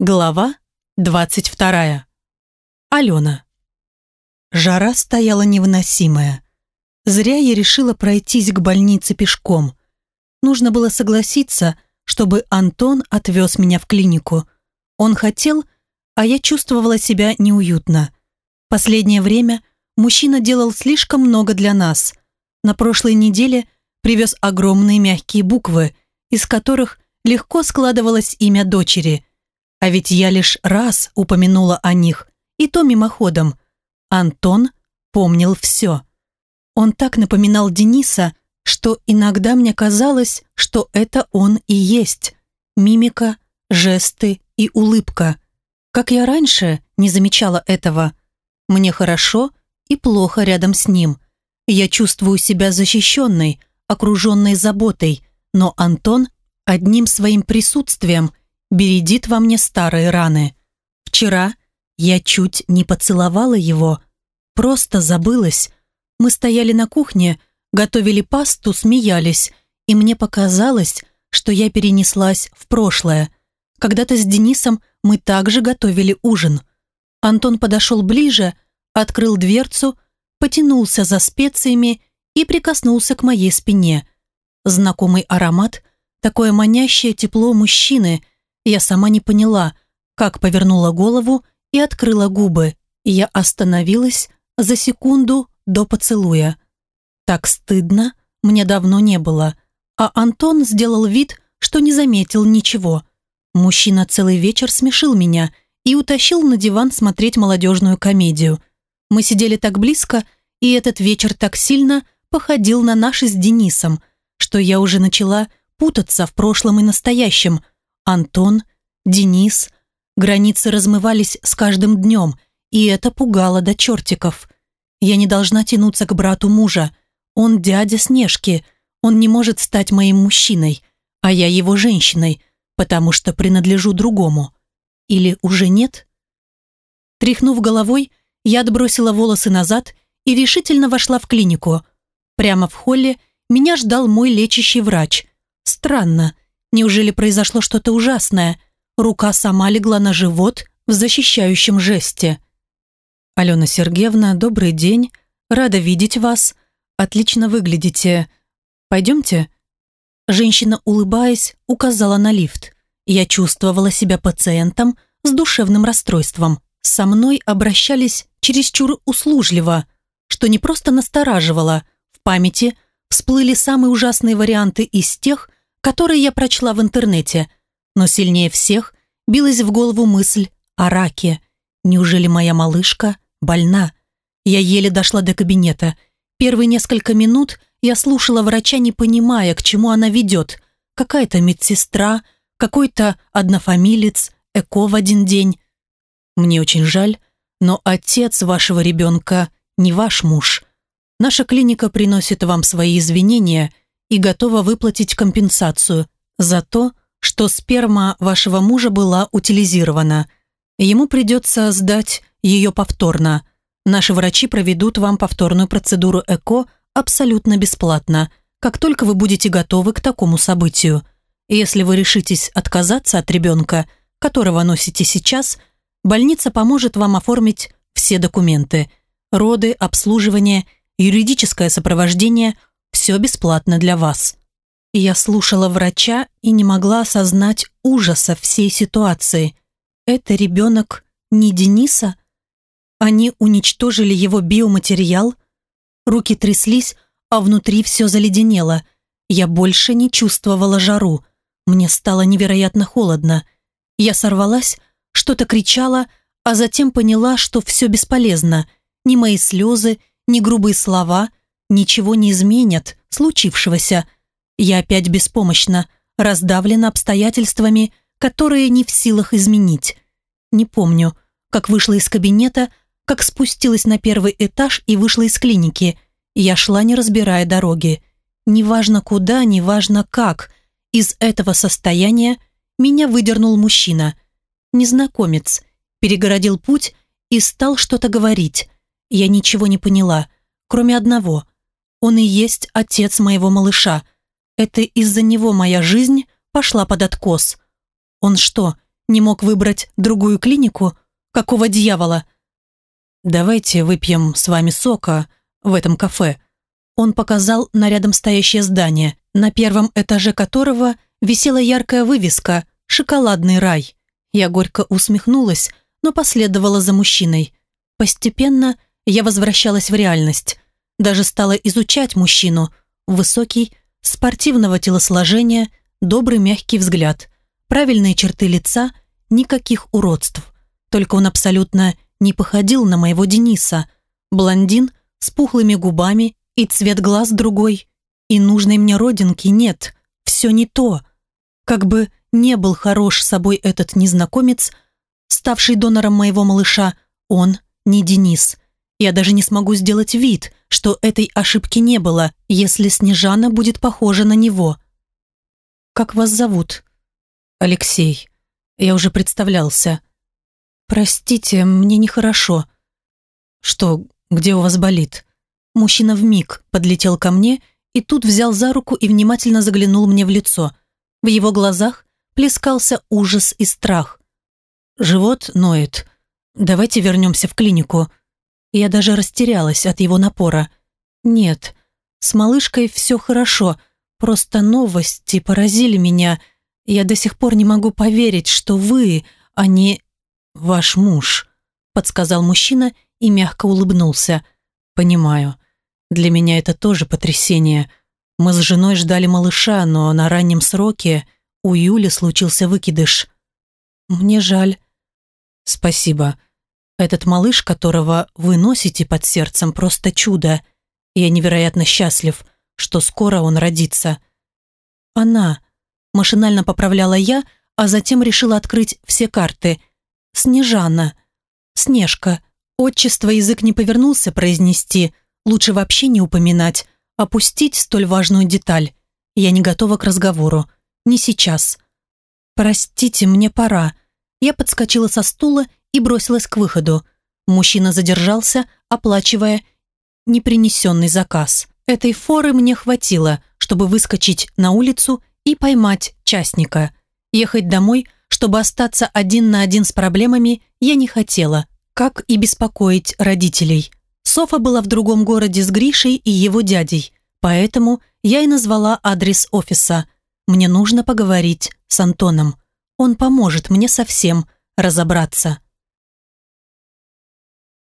Глава 22. Алена. Жара стояла невыносимая. Зря я решила пройтись к больнице пешком. Нужно было согласиться, чтобы Антон отвез меня в клинику. Он хотел, а я чувствовала себя неуютно. Последнее время мужчина делал слишком много для нас. На прошлой неделе привез огромные мягкие буквы, из которых легко складывалось имя дочери – а ведь я лишь раз упомянула о них, и то мимоходом. Антон помнил все. Он так напоминал Дениса, что иногда мне казалось, что это он и есть. Мимика, жесты и улыбка. Как я раньше не замечала этого. Мне хорошо и плохо рядом с ним. Я чувствую себя защищенной, окруженной заботой, но Антон одним своим присутствием – бередит во мне старые раны. Вчера я чуть не поцеловала его, просто забылась. Мы стояли на кухне, готовили пасту, смеялись, и мне показалось, что я перенеслась в прошлое. Когда-то с Денисом мы также готовили ужин. Антон подошел ближе, открыл дверцу, потянулся за специями и прикоснулся к моей спине. Знакомый аромат, такое манящее тепло мужчины – я сама не поняла, как повернула голову и открыла губы. Я остановилась за секунду до поцелуя. Так стыдно мне давно не было. А Антон сделал вид, что не заметил ничего. Мужчина целый вечер смешил меня и утащил на диван смотреть молодежную комедию. Мы сидели так близко, и этот вечер так сильно походил на наш с Денисом, что я уже начала путаться в прошлом и настоящем – Антон, Денис. Границы размывались с каждым днем, и это пугало до чертиков. Я не должна тянуться к брату мужа. Он дядя Снежки. Он не может стать моим мужчиной, а я его женщиной, потому что принадлежу другому. Или уже нет? Тряхнув головой, я отбросила волосы назад и решительно вошла в клинику. Прямо в холле меня ждал мой лечащий врач. Странно, Неужели произошло что-то ужасное? Рука сама легла на живот в защищающем жесте. «Алена Сергеевна, добрый день. Рада видеть вас. Отлично выглядите. Пойдемте?» Женщина, улыбаясь, указала на лифт. Я чувствовала себя пациентом с душевным расстройством. Со мной обращались чересчур услужливо, что не просто настораживало. В памяти всплыли самые ужасные варианты из тех, которые я прочла в интернете, но сильнее всех билась в голову мысль о раке. Неужели моя малышка больна? Я еле дошла до кабинета. Первые несколько минут я слушала врача, не понимая, к чему она ведет. Какая-то медсестра, какой-то однофамилец, эко в один день. Мне очень жаль, но отец вашего ребенка не ваш муж. Наша клиника приносит вам свои извинения – и готова выплатить компенсацию за то, что сперма вашего мужа была утилизирована. Ему придется сдать ее повторно. Наши врачи проведут вам повторную процедуру ЭКО абсолютно бесплатно, как только вы будете готовы к такому событию. Если вы решитесь отказаться от ребенка, которого носите сейчас, больница поможет вам оформить все документы. Роды, обслуживание, юридическое сопровождение – все бесплатно для вас». Я слушала врача и не могла осознать ужаса всей ситуации. Это ребенок не Дениса? Они уничтожили его биоматериал? Руки тряслись, а внутри все заледенело. Я больше не чувствовала жару. Мне стало невероятно холодно. Я сорвалась, что-то кричала, а затем поняла, что все бесполезно. Ни мои слезы, ни грубые слова — ничего не изменят случившегося. Я опять беспомощна, раздавлена обстоятельствами, которые не в силах изменить. Не помню, как вышла из кабинета, как спустилась на первый этаж и вышла из клиники. Я шла, не разбирая дороги. Неважно куда, неважно как. Из этого состояния меня выдернул мужчина. Незнакомец. Перегородил путь и стал что-то говорить. Я ничего не поняла, кроме одного – он и есть отец моего малыша. Это из-за него моя жизнь пошла под откос. Он что, Не мог выбрать другую клинику? Какого дьявола? «Давайте выпьем с вами сока в этом кафе». Он показал на рядом стоящее здание, на первом этаже которого висела яркая вывеска «Шоколадный рай». Я горько усмехнулась, но последовала за мужчиной. Постепенно я возвращалась в реальность. Даже стала изучать мужчину. Высокий, спортивного телосложения, добрый мягкий взгляд, правильные черты лица, никаких уродств. Только он абсолютно не походил на моего Дениса. Блондин с пухлыми губами и цвет глаз другой. И нужной мне родинки нет. Все не то. Как бы не был хорош собой этот незнакомец, ставший донором моего малыша, он не Денис. Я даже не смогу сделать вид, что этой ошибки не было, если Снежана будет похожа на него. «Как вас зовут?» «Алексей. Я уже представлялся». «Простите, мне нехорошо». «Что, где у вас болит?» Мужчина вмиг подлетел ко мне и тут взял за руку и внимательно заглянул мне в лицо. В его глазах плескался ужас и страх. «Живот ноет. Давайте вернемся в клинику». Я даже растерялась от его напора. «Нет, с малышкой все хорошо, просто новости поразили меня. Я до сих пор не могу поверить, что вы, а не ваш муж», подсказал мужчина и мягко улыбнулся. «Понимаю. Для меня это тоже потрясение. Мы с женой ждали малыша, но на раннем сроке у Юли случился выкидыш. Мне жаль. Спасибо. Этот малыш, которого вы носите под сердцем, просто чудо. Я невероятно счастлив, что скоро он родится. Она. Машинально поправляла я, а затем решила открыть все карты. Снежана. Снежка. Отчество язык не повернулся произнести – Лучше вообще не упоминать, опустить столь важную деталь. Я не готова к разговору. Не сейчас. «Простите, мне пора». Я подскочила со стула и бросилась к выходу. Мужчина задержался, оплачивая непринесенный заказ. Этой форы мне хватило, чтобы выскочить на улицу и поймать частника. Ехать домой, чтобы остаться один на один с проблемами, я не хотела, как и беспокоить родителей. Софа была в другом городе с Гришей и его дядей, поэтому я и назвала адрес офиса. Мне нужно поговорить с Антоном. Он поможет мне совсем разобраться.